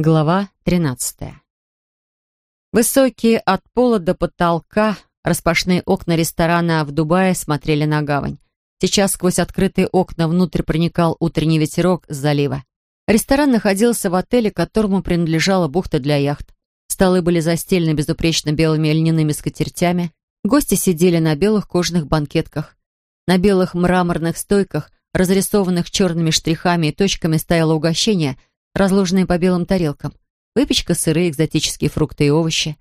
Глава 13. Высокие от пола до потолка распашные окна ресторана в Дубае смотрели на гавань. Сейчас сквозь открытые окна внутрь проникал утренний ветерок с залива. Ресторан находился в отеле, которому принадлежала бухта для яхт. Столы были застелены безупречно белыми льняными скатертями. Гости сидели на белых кожаных банкетках. На белых мраморных стойках, разрисованных черными штрихами и точками, стояло угощение — разложенные по белым тарелкам. Выпечка, сыры, экзотические фрукты и овощи.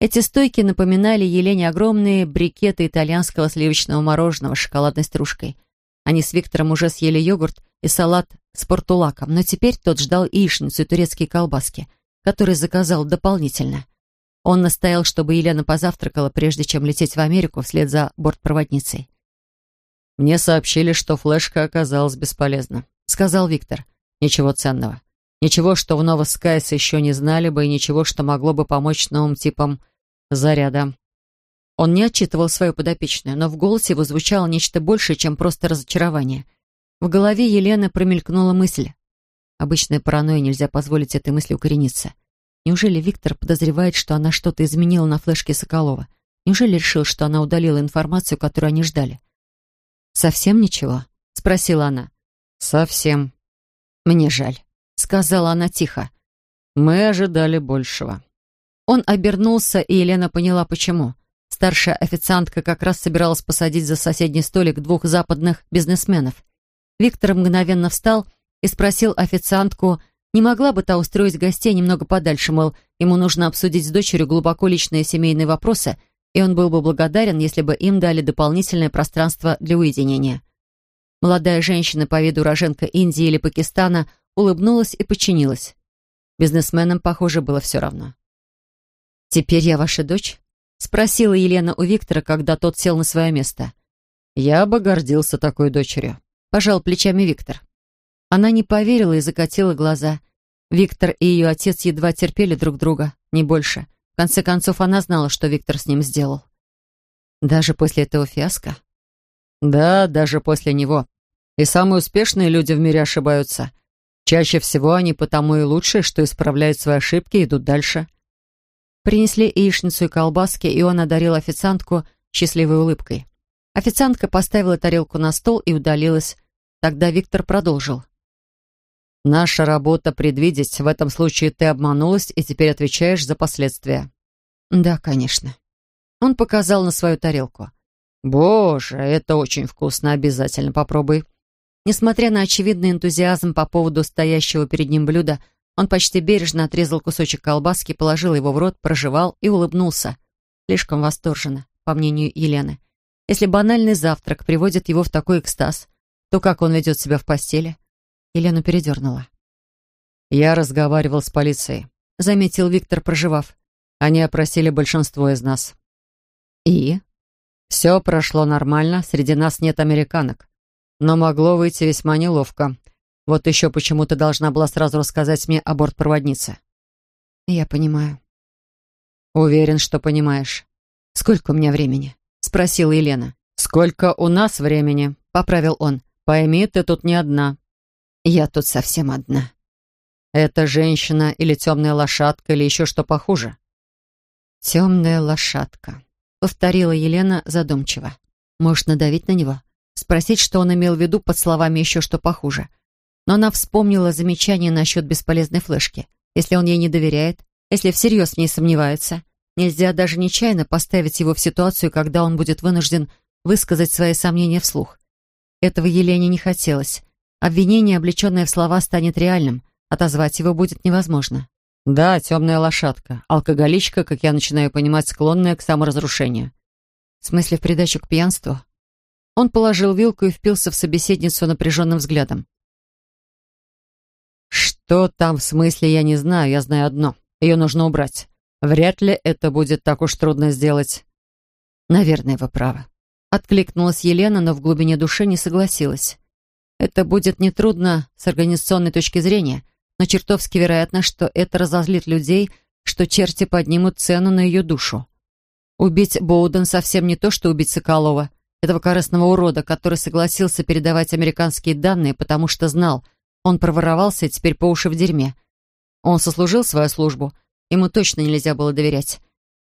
Эти стойки напоминали Елене огромные брикеты итальянского сливочного мороженого с шоколадной стружкой. Они с Виктором уже съели йогурт и салат с портулаком, но теперь тот ждал яичницу и турецкие колбаски, которые заказал дополнительно. Он настоял, чтобы Елена позавтракала, прежде чем лететь в Америку вслед за бортпроводницей. «Мне сообщили, что флешка оказалась бесполезна», — сказал Виктор. «Ничего ценного. Ничего, что в Новоскайсе еще не знали бы, и ничего, что могло бы помочь новым типам заряда. Он не отчитывал свою подопечную, но в голосе его звучало нечто большее, чем просто разочарование. В голове Елены промелькнула мысль. Обычная паранойя, нельзя позволить этой мысли укорениться. Неужели Виктор подозревает, что она что-то изменила на флешке Соколова? Неужели решил, что она удалила информацию, которую они ждали? «Совсем ничего?» — спросила она. «Совсем. Мне жаль» сказала она тихо. «Мы ожидали большего». Он обернулся, и Елена поняла, почему. Старшая официантка как раз собиралась посадить за соседний столик двух западных бизнесменов. Виктор мгновенно встал и спросил официантку, не могла бы та устроить гостей немного подальше, мол, ему нужно обсудить с дочерью глубоко личные семейные вопросы, и он был бы благодарен, если бы им дали дополнительное пространство для уединения. Молодая женщина по виду уроженка Индии или Пакистана улыбнулась и подчинилась. Бизнесменам, похоже, было все равно. «Теперь я ваша дочь?» — спросила Елена у Виктора, когда тот сел на свое место. «Я бы гордился такой дочерью», — пожал плечами Виктор. Она не поверила и закатила глаза. Виктор и ее отец едва терпели друг друга, не больше. В конце концов, она знала, что Виктор с ним сделал. Даже после этого фиаско? Да, даже после него. И самые успешные люди в мире ошибаются. Чаще всего они потому и лучше, что исправляют свои ошибки и идут дальше. Принесли яичницу и колбаски, и он одарил официантку счастливой улыбкой. Официантка поставила тарелку на стол и удалилась. Тогда Виктор продолжил. «Наша работа предвидеть. В этом случае ты обманулась и теперь отвечаешь за последствия». «Да, конечно». Он показал на свою тарелку. «Боже, это очень вкусно. Обязательно попробуй». Несмотря на очевидный энтузиазм по поводу стоящего перед ним блюда, он почти бережно отрезал кусочек колбаски, положил его в рот, прожевал и улыбнулся. Слишком восторженно, по мнению Елены. Если банальный завтрак приводит его в такой экстаз, то как он ведет себя в постели? Елену передернула. «Я разговаривал с полицией», — заметил Виктор, проживав. «Они опросили большинство из нас». «И?» «Все прошло нормально, среди нас нет американок. Но могло выйти весьма неловко. Вот еще почему ты должна была сразу рассказать мне о бортпроводнице. Я понимаю. Уверен, что понимаешь. Сколько у меня времени? Спросила Елена. Сколько у нас времени? Поправил он. Пойми, ты тут не одна. Я тут совсем одна. Это женщина или темная лошадка, или еще что похуже? Темная лошадка, повторила Елена задумчиво. Может, надавить на него? Спросить, что он имел в виду под словами еще что похуже. Но она вспомнила замечание насчет бесполезной флешки. Если он ей не доверяет, если всерьез в ней сомневается, нельзя даже нечаянно поставить его в ситуацию, когда он будет вынужден высказать свои сомнения вслух. Этого Елене не хотелось. Обвинение, облеченное в слова, станет реальным. Отозвать его будет невозможно. «Да, темная лошадка. Алкоголичка, как я начинаю понимать, склонная к саморазрушению». В смысле, в придачу к пьянству? Он положил вилку и впился в собеседницу напряженным взглядом. «Что там в смысле, я не знаю. Я знаю одно. Ее нужно убрать. Вряд ли это будет так уж трудно сделать». «Наверное, вы правы». Откликнулась Елена, но в глубине души не согласилась. «Это будет нетрудно с организационной точки зрения, но чертовски вероятно, что это разозлит людей, что черти поднимут цену на ее душу. Убить Боуден совсем не то, что убить Соколова этого корыстного урода, который согласился передавать американские данные, потому что знал, он проворовался и теперь по уши в дерьме. Он сослужил свою службу, ему точно нельзя было доверять.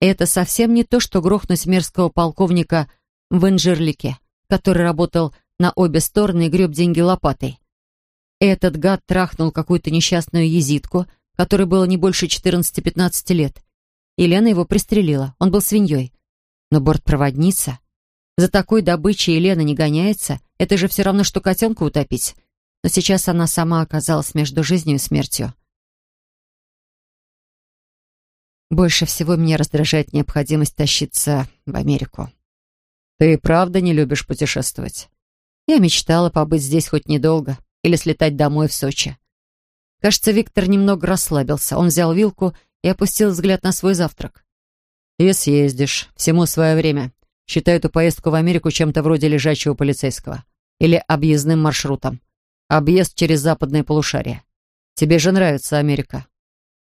И это совсем не то, что грохнуть мерзкого полковника в Инжирлике, который работал на обе стороны и греб деньги лопатой. Этот гад трахнул какую-то несчастную езитку, которой было не больше 14-15 лет. Елена его пристрелила, он был свиньей. Но бортпроводница... За такой добычей Елена не гоняется, это же все равно, что котенку утопить. Но сейчас она сама оказалась между жизнью и смертью. Больше всего меня раздражает необходимость тащиться в Америку. Ты правда не любишь путешествовать? Я мечтала побыть здесь хоть недолго или слетать домой в Сочи. Кажется, Виктор немного расслабился. Он взял вилку и опустил взгляд на свой завтрак. «И съездишь. Всему свое время. Считай эту поездку в Америку чем-то вроде лежачего полицейского. Или объездным маршрутом. Объезд через западное полушарие. Тебе же нравится Америка».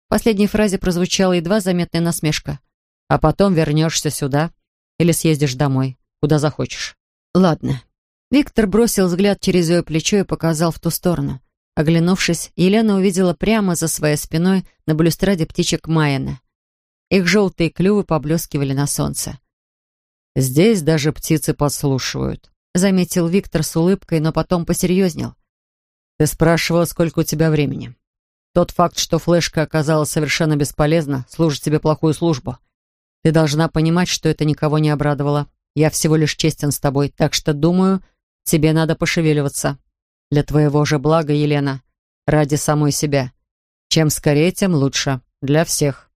В последней фразе прозвучала едва заметная насмешка. «А потом вернешься сюда или съездишь домой, куда захочешь». «Ладно». Виктор бросил взгляд через ее плечо и показал в ту сторону. Оглянувшись, Елена увидела прямо за своей спиной на балюстраде птичек Майена. Их желтые клювы поблескивали на солнце. «Здесь даже птицы подслушивают», — заметил Виктор с улыбкой, но потом посерьезнел. «Ты спрашивала, сколько у тебя времени. Тот факт, что флешка оказалась совершенно бесполезна, служит тебе плохую службу. Ты должна понимать, что это никого не обрадовало. Я всего лишь честен с тобой, так что, думаю, тебе надо пошевеливаться. Для твоего же блага, Елена, ради самой себя. Чем скорее, тем лучше. Для всех».